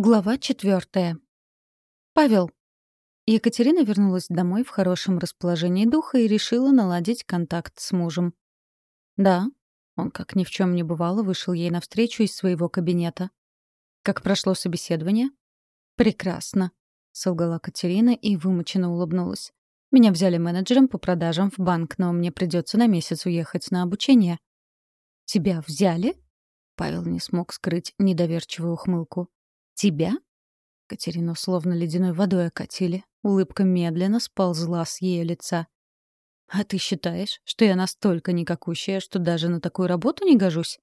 Глава четвертая. Павел. Екатерина вернулась домой в хорошем расположении духа и решила наладить контакт с мужем. «Да». Он, как ни в чем не бывало, вышел ей навстречу из своего кабинета. «Как прошло собеседование?» «Прекрасно», — солгала Катерина и вымученно улыбнулась. «Меня взяли менеджером по продажам в банк, но мне придется на месяц уехать на обучение». «Тебя взяли?» Павел не смог скрыть недоверчивую ухмылку. «Тебя?» Катерину словно ледяной водой окатили. Улыбка медленно сползла с ее лица. «А ты считаешь, что я настолько никакущая, что даже на такую работу не гожусь?»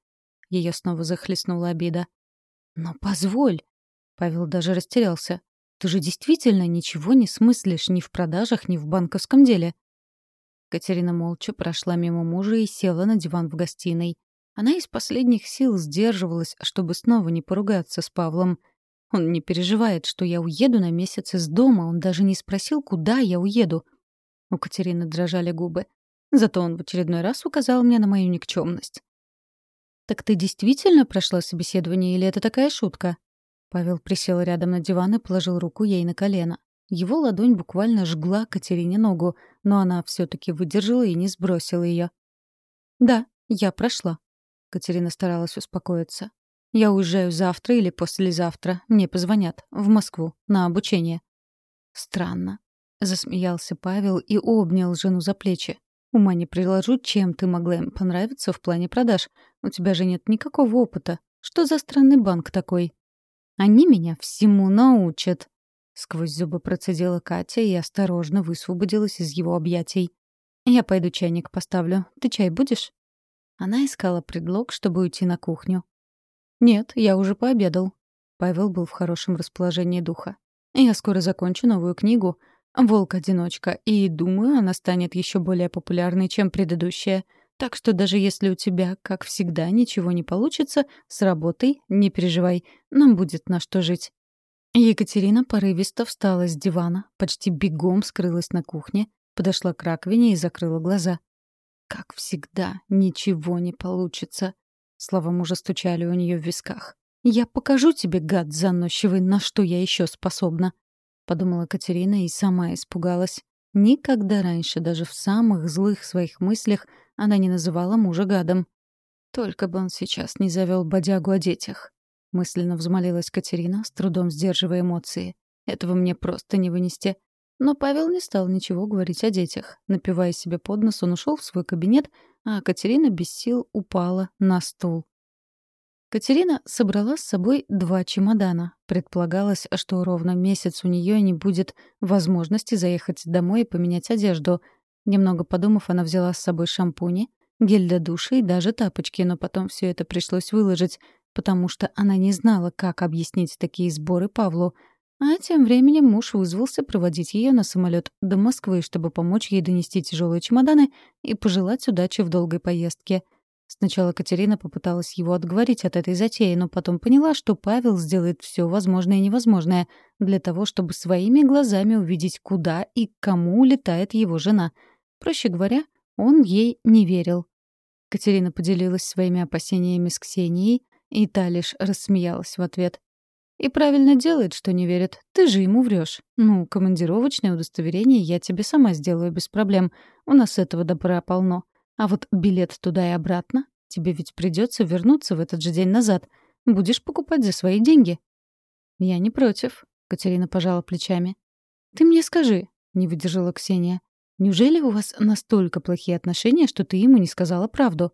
Ее снова захлестнула обида. «Но позволь!» Павел даже растерялся. «Ты же действительно ничего не смыслишь ни в продажах, ни в банковском деле». Катерина молча прошла мимо мужа и села на диван в гостиной. Она из последних сил сдерживалась, чтобы снова не поругаться с Павлом — он не переживает, что я уеду на месяц из дома, он даже не спросил, куда я уеду. У Катерины дрожали губы. Зато он в очередной раз указал мне на мою никчемность. «Так ты действительно прошла собеседование или это такая шутка?» Павел присел рядом на диван и положил руку ей на колено. Его ладонь буквально жгла Катерине ногу, но она все таки выдержала и не сбросила ее. «Да, я прошла». Катерина старалась успокоиться. Я уезжаю завтра или послезавтра. Мне позвонят. В Москву. На обучение». «Странно». Засмеялся Павел и обнял жену за плечи. «Ума не приложу, чем ты могла им понравиться в плане продаж. У тебя же нет никакого опыта. Что за странный банк такой?» «Они меня всему научат», — сквозь зубы процедила Катя и осторожно высвободилась из его объятий. «Я пойду чайник поставлю. Ты чай будешь?» Она искала предлог, чтобы уйти на кухню. «Нет, я уже пообедал». Павел был в хорошем расположении духа. «Я скоро закончу новую книгу «Волк-одиночка», и думаю, она станет еще более популярной, чем предыдущая. Так что даже если у тебя, как всегда, ничего не получится, с работой не переживай, нам будет на что жить». Екатерина порывисто встала с дивана, почти бегом скрылась на кухне, подошла к раковине и закрыла глаза. Как всегда, ничего не получится. Слова мужа стучали у нее в висках. «Я покажу тебе, гад заносчивый, на что я еще способна», — подумала Катерина и сама испугалась. Никогда раньше, даже в самых злых своих мыслях, она не называла мужа гадом. Только бы он сейчас не завел бодягу о детях. Мысленно взмолилась Катерина, с трудом сдерживая эмоции. Этого мне просто не вынести. Но Павел не стал ничего говорить о детях. Напивая себе под нос, он ушел в свой кабинет, а Катерина без сил упала на стул. Катерина собрала с собой два чемодана. Предполагалось, что ровно месяц у нее не будет возможности заехать домой и поменять одежду. Немного подумав, она взяла с собой шампуни, гель для душа и даже тапочки, но потом все это пришлось выложить, потому что она не знала, как объяснить такие сборы Павлу — а тем временем муж вызвался проводить ее на самолет до Москвы, чтобы помочь ей донести тяжелые чемоданы и пожелать удачи в долгой поездке. Сначала Катерина попыталась его отговорить от этой затеи, но потом поняла, что Павел сделает все возможное и невозможное для того, чтобы своими глазами увидеть, куда и к кому улетает его жена. Проще говоря, он ей не верил. Катерина поделилась своими опасениями с Ксенией, и та лишь рассмеялась в ответ. И правильно делает, что не верит. Ты же ему врешь. Ну, командировочное удостоверение я тебе сама сделаю без проблем. У нас этого добра полно. А вот билет туда и обратно тебе ведь придется вернуться в этот же день назад. Будешь покупать за свои деньги. Я не против, Катерина пожала плечами. Ты мне скажи, не выдержала Ксения. Неужели у вас настолько плохие отношения, что ты ему не сказала правду?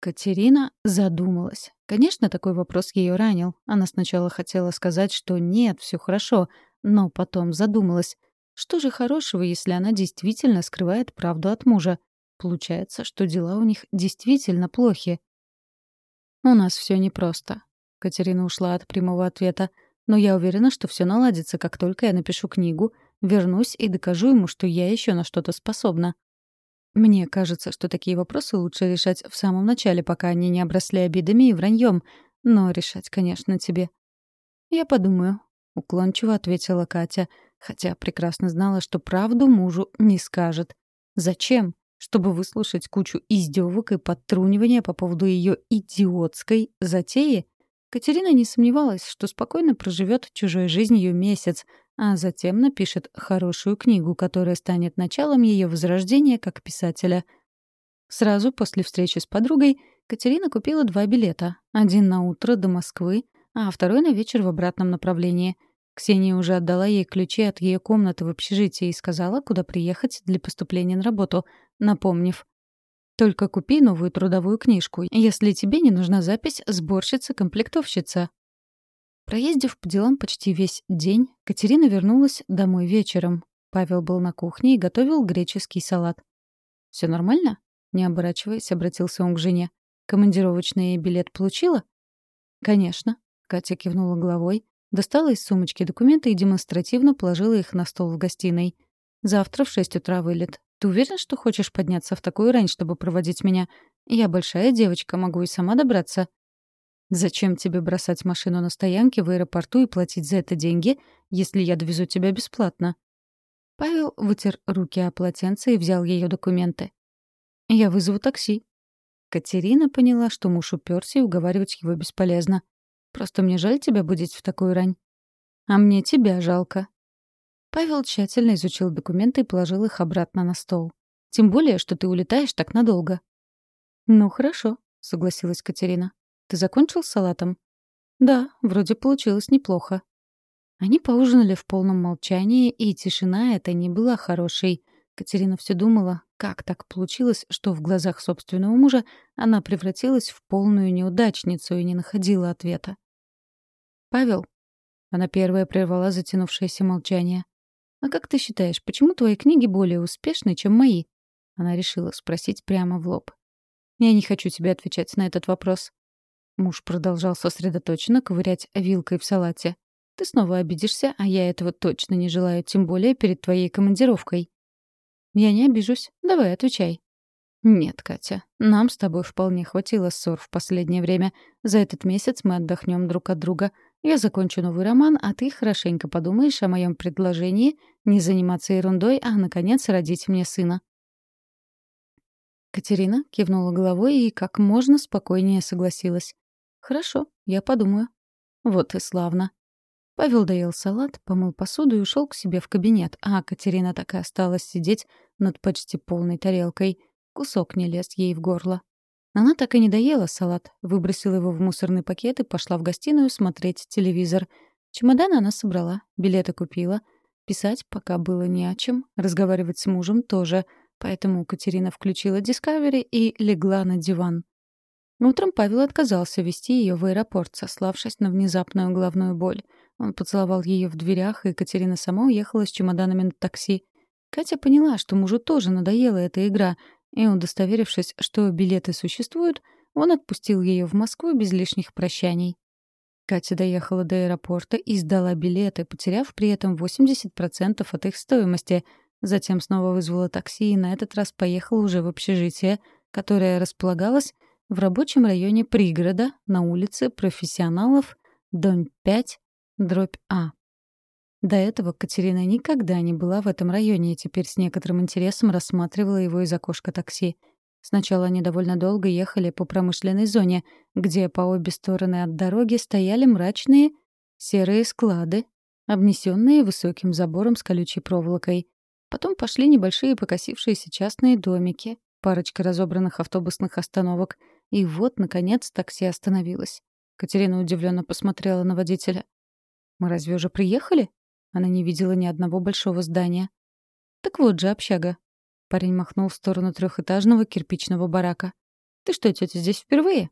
Катерина задумалась. Конечно, такой вопрос ее ранил. Она сначала хотела сказать, что нет, все хорошо, но потом задумалась. Что же хорошего, если она действительно скрывает правду от мужа? Получается, что дела у них действительно плохи. «У нас все непросто». Катерина ушла от прямого ответа. «Но я уверена, что все наладится, как только я напишу книгу, вернусь и докажу ему, что я еще на что-то способна». Мне кажется, что такие вопросы лучше решать в самом начале, пока они не обросли обидами и враньем. Но решать, конечно, тебе. «Я подумаю», — уклончиво ответила Катя, хотя прекрасно знала, что правду мужу не скажет. «Зачем? Чтобы выслушать кучу издевок и подтрунивания по поводу ее идиотской затеи? Катерина не сомневалась, что спокойно проживет чужой жизнью месяц, а затем напишет хорошую книгу, которая станет началом ее возрождения как писателя. Сразу после встречи с подругой Катерина купила два билета. Один на утро до Москвы, а второй на вечер в обратном направлении. Ксения уже отдала ей ключи от ее комнаты в общежитии и сказала, куда приехать для поступления на работу, напомнив. «Только купи новую трудовую книжку, если тебе не нужна запись «сборщица-комплектовщица». Проездив по делам почти весь день, Катерина вернулась домой вечером. Павел был на кухне и готовил греческий салат. «Все нормально?» — не оборачиваясь, обратился он к жене. «Командировочный билет получила?» «Конечно», — Катя кивнула головой, Достала из сумочки документы и демонстративно положила их на стол в гостиной. «Завтра в шесть утра вылет. Ты уверен, что хочешь подняться в такую рань, чтобы проводить меня? Я большая девочка, могу и сама добраться». «Зачем тебе бросать машину на стоянке в аэропорту и платить за это деньги, если я довезу тебя бесплатно?» Павел вытер руки о полотенце и взял ее документы. «Я вызову такси». Катерина поняла, что муж уперся и уговаривать его бесполезно. Просто мне жаль тебя будить в такую рань. А мне тебя жалко. Павел тщательно изучил документы и положил их обратно на стол. Тем более, что ты улетаешь так надолго. Ну, хорошо, согласилась Катерина. Ты закончил с салатом? Да, вроде получилось неплохо. Они поужинали в полном молчании, и тишина эта не была хорошей. Катерина все думала, как так получилось, что в глазах собственного мужа она превратилась в полную неудачницу и не находила ответа. «Павел?» Она первая прервала затянувшееся молчание. «А как ты считаешь, почему твои книги более успешны, чем мои?» Она решила спросить прямо в лоб. «Я не хочу тебе отвечать на этот вопрос». Муж продолжал сосредоточенно ковырять вилкой в салате. «Ты снова обидишься, а я этого точно не желаю, тем более перед твоей командировкой». «Я не обижусь. Давай, отвечай». «Нет, Катя, нам с тобой вполне хватило ссор в последнее время. За этот месяц мы отдохнем друг от друга. Я закончу новый роман, а ты хорошенько подумаешь о моем предложении не заниматься ерундой, а, наконец, родить мне сына». Катерина кивнула головой и как можно спокойнее согласилась. «Хорошо, я подумаю». «Вот и славно. Павел доел салат, помыл посуду и ушел к себе в кабинет, а Катерина так и осталась сидеть над почти полной тарелкой. Кусок не лез ей в горло. Она так и не доела салат, выбросила его в мусорный пакет и пошла в гостиную смотреть телевизор. Чемодан она собрала, билеты купила. Писать пока было не о чем, разговаривать с мужем тоже, поэтому Катерина включила Discovery и легла на диван. Утром Павел отказался вести ее в аэропорт, сославшись на внезапную головную боль. Он поцеловал ее в дверях, и Екатерина сама уехала с чемоданами на такси. Катя поняла, что мужу тоже надоела эта игра, и, удостоверившись, что билеты существуют, он отпустил ее в Москву без лишних прощаний. Катя доехала до аэропорта и сдала билеты, потеряв при этом 80% от их стоимости. Затем снова вызвала такси и на этот раз поехала уже в общежитие, которое располагалось в рабочем районе пригорода на улице профессионалов, дом 5, дробь А. До этого Катерина никогда не была в этом районе и теперь с некоторым интересом рассматривала его из окошка такси. Сначала они довольно долго ехали по промышленной зоне, где по обе стороны от дороги стояли мрачные серые склады, обнесенные высоким забором с колючей проволокой. Потом пошли небольшие покосившиеся частные домики, парочка разобранных автобусных остановок. И вот, наконец, такси остановилось. Катерина удивленно посмотрела на водителя. «Мы разве уже приехали?» Она не видела ни одного большого здания. «Так вот же общага». Парень махнул в сторону трехэтажного кирпичного барака. «Ты что, тетя, здесь впервые?»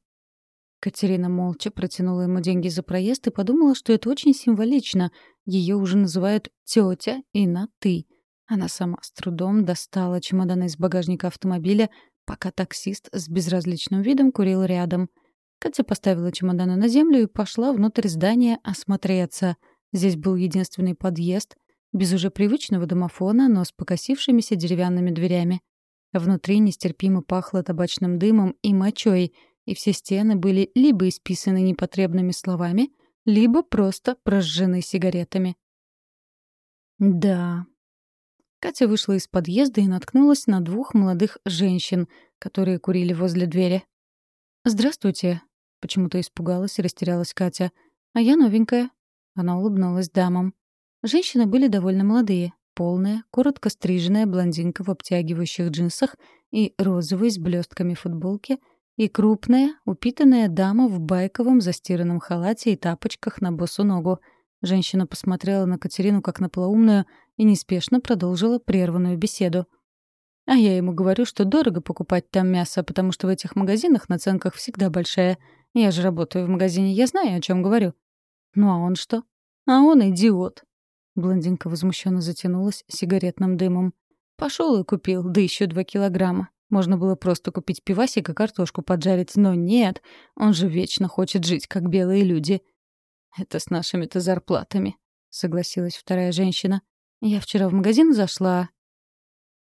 Катерина молча протянула ему деньги за проезд и подумала, что это очень символично. Ее уже называют тетя и на «ты». Она сама с трудом достала чемодан из багажника автомобиля, пока таксист с безразличным видом курил рядом — Катя поставила чемоданы на землю и пошла внутрь здания осмотреться. Здесь был единственный подъезд, без уже привычного домофона, но с покосившимися деревянными дверями. Внутри нестерпимо пахло табачным дымом и мочой, и все стены были либо исписаны непотребными словами, либо просто прожжены сигаретами. Да. Катя вышла из подъезда и наткнулась на двух молодых женщин, которые курили возле двери. «Здравствуйте», — Почему-то испугалась и растерялась Катя. «А я новенькая». Она улыбнулась дамам. Женщины были довольно молодые. Полная, коротко стриженная блондинка в обтягивающих джинсах и розовой с блестками футболке — и крупная, упитанная дама в байковом застиранном халате и тапочках на босу ногу. Женщина посмотрела на Катерину как на полоумную и неспешно продолжила прерванную беседу. А я ему говорю, что дорого покупать там мясо, потому что в этих магазинах наценках всегда большая. Я же работаю в магазине, я знаю, о чем говорю. Ну а он что? А он идиот. Блондинка возмущенно затянулась сигаретным дымом. Пошел и купил, да еще два килограмма. Можно было просто купить пивасик и картошку поджарить, но нет, он же вечно хочет жить, как белые люди. «Это с нашими-то зарплатами», — согласилась вторая женщина. «Я вчера в магазин зашла».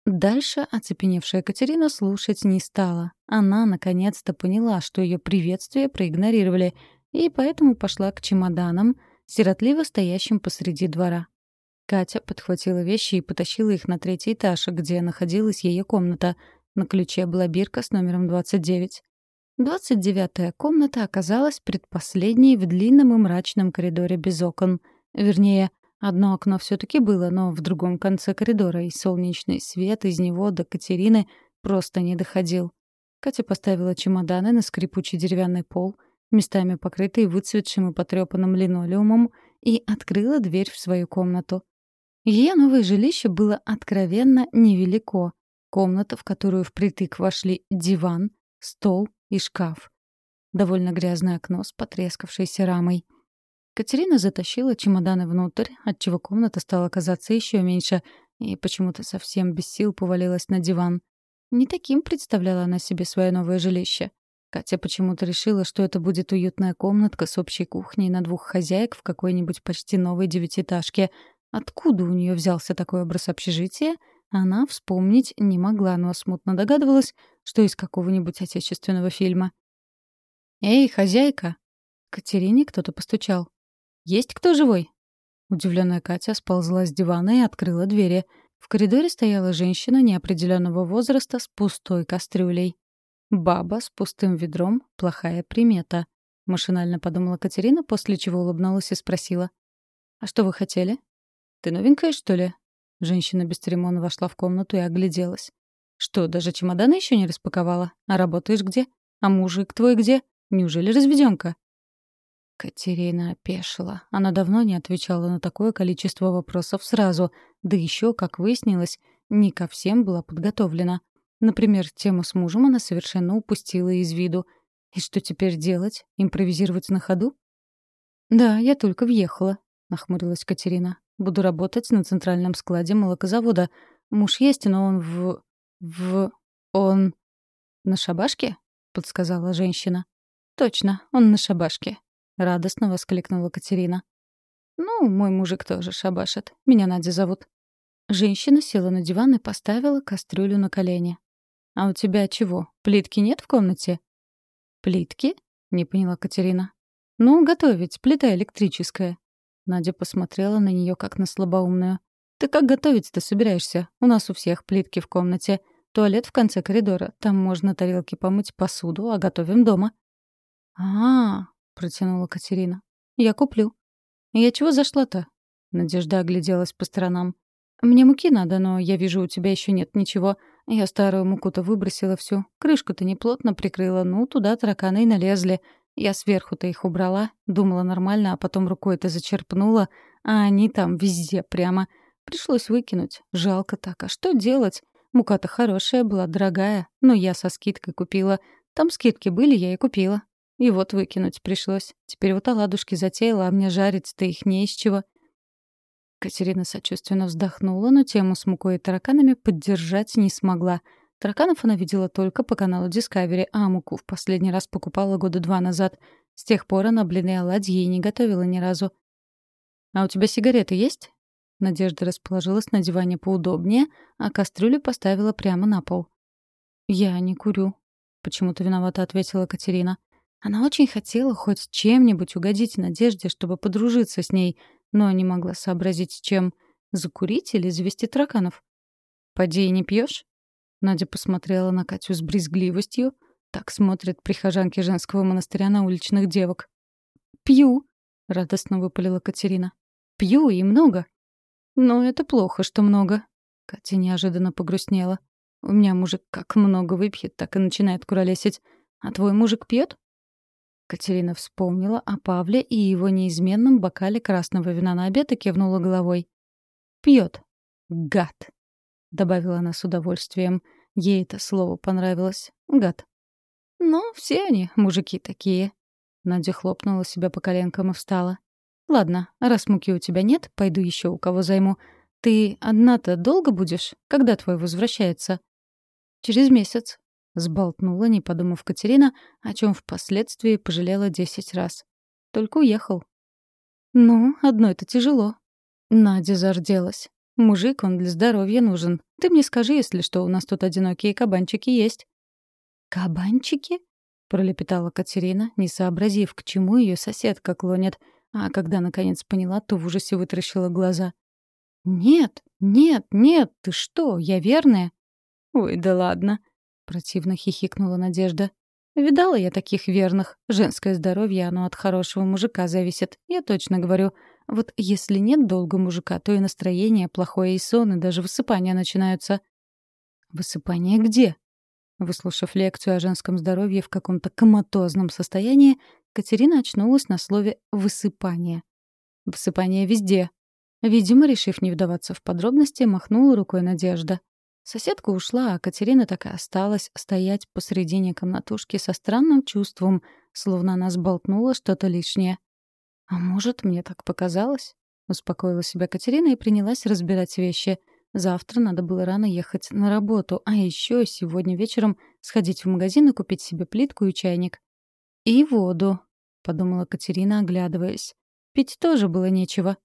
Дальше оцепеневшая Катерина слушать не стала. Она наконец-то поняла, что ее приветствие проигнорировали, и поэтому пошла к чемоданам, сиротливо стоящим посреди двора. Катя подхватила вещи и потащила их на третий этаж, где находилась ее комната — на ключе была бирка с номером 29. 29-я комната оказалась предпоследней в длинном и мрачном коридоре без окон. Вернее, одно окно все таки было, но в другом конце коридора, и солнечный свет из него до Катерины просто не доходил. Катя поставила чемоданы на скрипучий деревянный пол, местами покрытый выцветшим и потрёпанным линолеумом, и открыла дверь в свою комнату. Ее новое жилище было откровенно невелико, Комната, в которую впритык вошли диван, стол и шкаф. Довольно грязное окно с потрескавшейся рамой. Катерина затащила чемоданы внутрь, отчего комната стала казаться еще меньше, и почему-то совсем без сил повалилась на диван. Не таким представляла она себе свое новое жилище. Катя почему-то решила, что это будет уютная комнатка с общей кухней на двух хозяек в какой-нибудь почти новой девятиэтажке. Откуда у нее взялся такой образ общежития — она вспомнить не могла, но смутно догадывалась, что из какого-нибудь отечественного фильма. «Эй, хозяйка!» Катерине кто-то постучал. «Есть кто живой?» Удивленная Катя сползла с дивана и открыла двери. В коридоре стояла женщина неопределенного возраста с пустой кастрюлей. «Баба с пустым ведром — плохая примета», — машинально подумала Катерина, после чего улыбнулась и спросила. «А что вы хотели? Ты новенькая, что ли?» Женщина бесцеремонно вошла в комнату и огляделась. «Что, даже чемоданы еще не распаковала? А работаешь где? А мужик твой где? Неужели разведёнка?» Катерина опешила. Она давно не отвечала на такое количество вопросов сразу, да еще, как выяснилось, не ко всем была подготовлена. Например, тему с мужем она совершенно упустила из виду. И что теперь делать? Импровизировать на ходу? «Да, я только въехала», — нахмурилась Катерина. Буду работать на центральном складе молокозавода. Муж есть, но он в... в... он... на шабашке?» — подсказала женщина. «Точно, он на шабашке», — радостно воскликнула Катерина. «Ну, мой мужик тоже шабашит. Меня Надя зовут». Женщина села на диван и поставила кастрюлю на колени. «А у тебя чего, плитки нет в комнате?» «Плитки?» — не поняла Катерина. «Ну, готовить, плита электрическая». Надя посмотрела на нее как на слабоумную. «Ты как готовить-то собираешься? У нас у всех плитки в комнате. Туалет в конце коридора. Там можно тарелки помыть, посуду, а готовим дома». «А-а-а», протянула Катерина. «Я куплю». «Я чего зашла-то?» Надежда огляделась по сторонам. «Мне муки надо, но я вижу, у тебя еще нет ничего. Я старую муку-то выбросила всю. Крышку-то неплотно прикрыла, ну, туда тараканы и налезли. Я сверху-то их убрала, думала нормально, а потом рукой-то зачерпнула, а они там везде прямо. Пришлось выкинуть. Жалко так. А что делать? Мука-то хорошая была, дорогая, но я со скидкой купила. Там скидки были, я и купила. И вот выкинуть пришлось. Теперь вот оладушки затеяла, а мне жарить-то их не из чего. Катерина сочувственно вздохнула, но тему с мукой и тараканами поддержать не смогла — Тараканов она видела только по каналу Discovery, а муку в последний раз покупала года два назад. С тех пор она блины и оладьи ей не готовила ни разу. «А у тебя сигареты есть?» Надежда расположилась на диване поудобнее, а кастрюлю поставила прямо на пол. «Я не курю», — почему-то виновато ответила Катерина. Она очень хотела хоть чем-нибудь угодить Надежде, чтобы подружиться с ней, но не могла сообразить, чем — закурить или завести тараканов. «Поди и не пьешь? Надя посмотрела на Катю с брезгливостью. так смотрят прихожанки женского монастыря на уличных девок. «Пью», — радостно выпалила Катерина. «Пью и много». «Но это плохо, что много». Катя неожиданно погрустнела. «У меня мужик как много выпьет, так и начинает куролесить. А твой мужик пьет? Катерина вспомнила о Павле и его неизменном бокале красного вина на обед и кивнула головой. «Пьет. Гад!» — добавила она с удовольствием. Ей это слово понравилось. «Гад». «Ну, все они, мужики такие». Надя хлопнула себя по коленкам и встала. «Ладно, раз муки у тебя нет, пойду еще у кого займу. Ты одна-то долго будешь? Когда твой возвращается?» «Через месяц», Сболтнула, не подумав Катерина, о чем впоследствии пожалела десять раз. Только уехал. «Ну, одно это тяжело». Надя зарделась. «Мужик, он для здоровья нужен. Ты мне скажи, если что, у нас тут одинокие кабанчики есть». «Кабанчики?» — пролепетала Катерина, не сообразив, к чему ее соседка клонит, а когда наконец поняла, то в ужасе вытаращила глаза. «Нет, нет, нет, ты что, я верная?» «Ой, да ладно», Противно хихикнула Надежда. Видала я таких верных. Женское здоровье, оно от хорошего мужика зависит. Я точно говорю. Вот если нет долга мужика, то и настроение плохое, и сон, и даже высыпания начинаются. Высыпание где? Выслушав лекцию о женском здоровье в каком-то коматозном состоянии, Катерина очнулась на слове «высыпание». Высыпание везде. Видимо, решив не вдаваться в подробности, махнула рукой Надежда. Соседка ушла, а Катерина так и осталась стоять посредине комнатушки со странным чувством, словно она сболтнула что-то лишнее. «А может, мне так показалось?» — успокоила себя Катерина и принялась разбирать вещи. Завтра надо было рано ехать на работу, а еще сегодня вечером сходить в магазин и купить себе плитку и чайник. «И воду», — подумала Катерина, оглядываясь. «Пить тоже было нечего».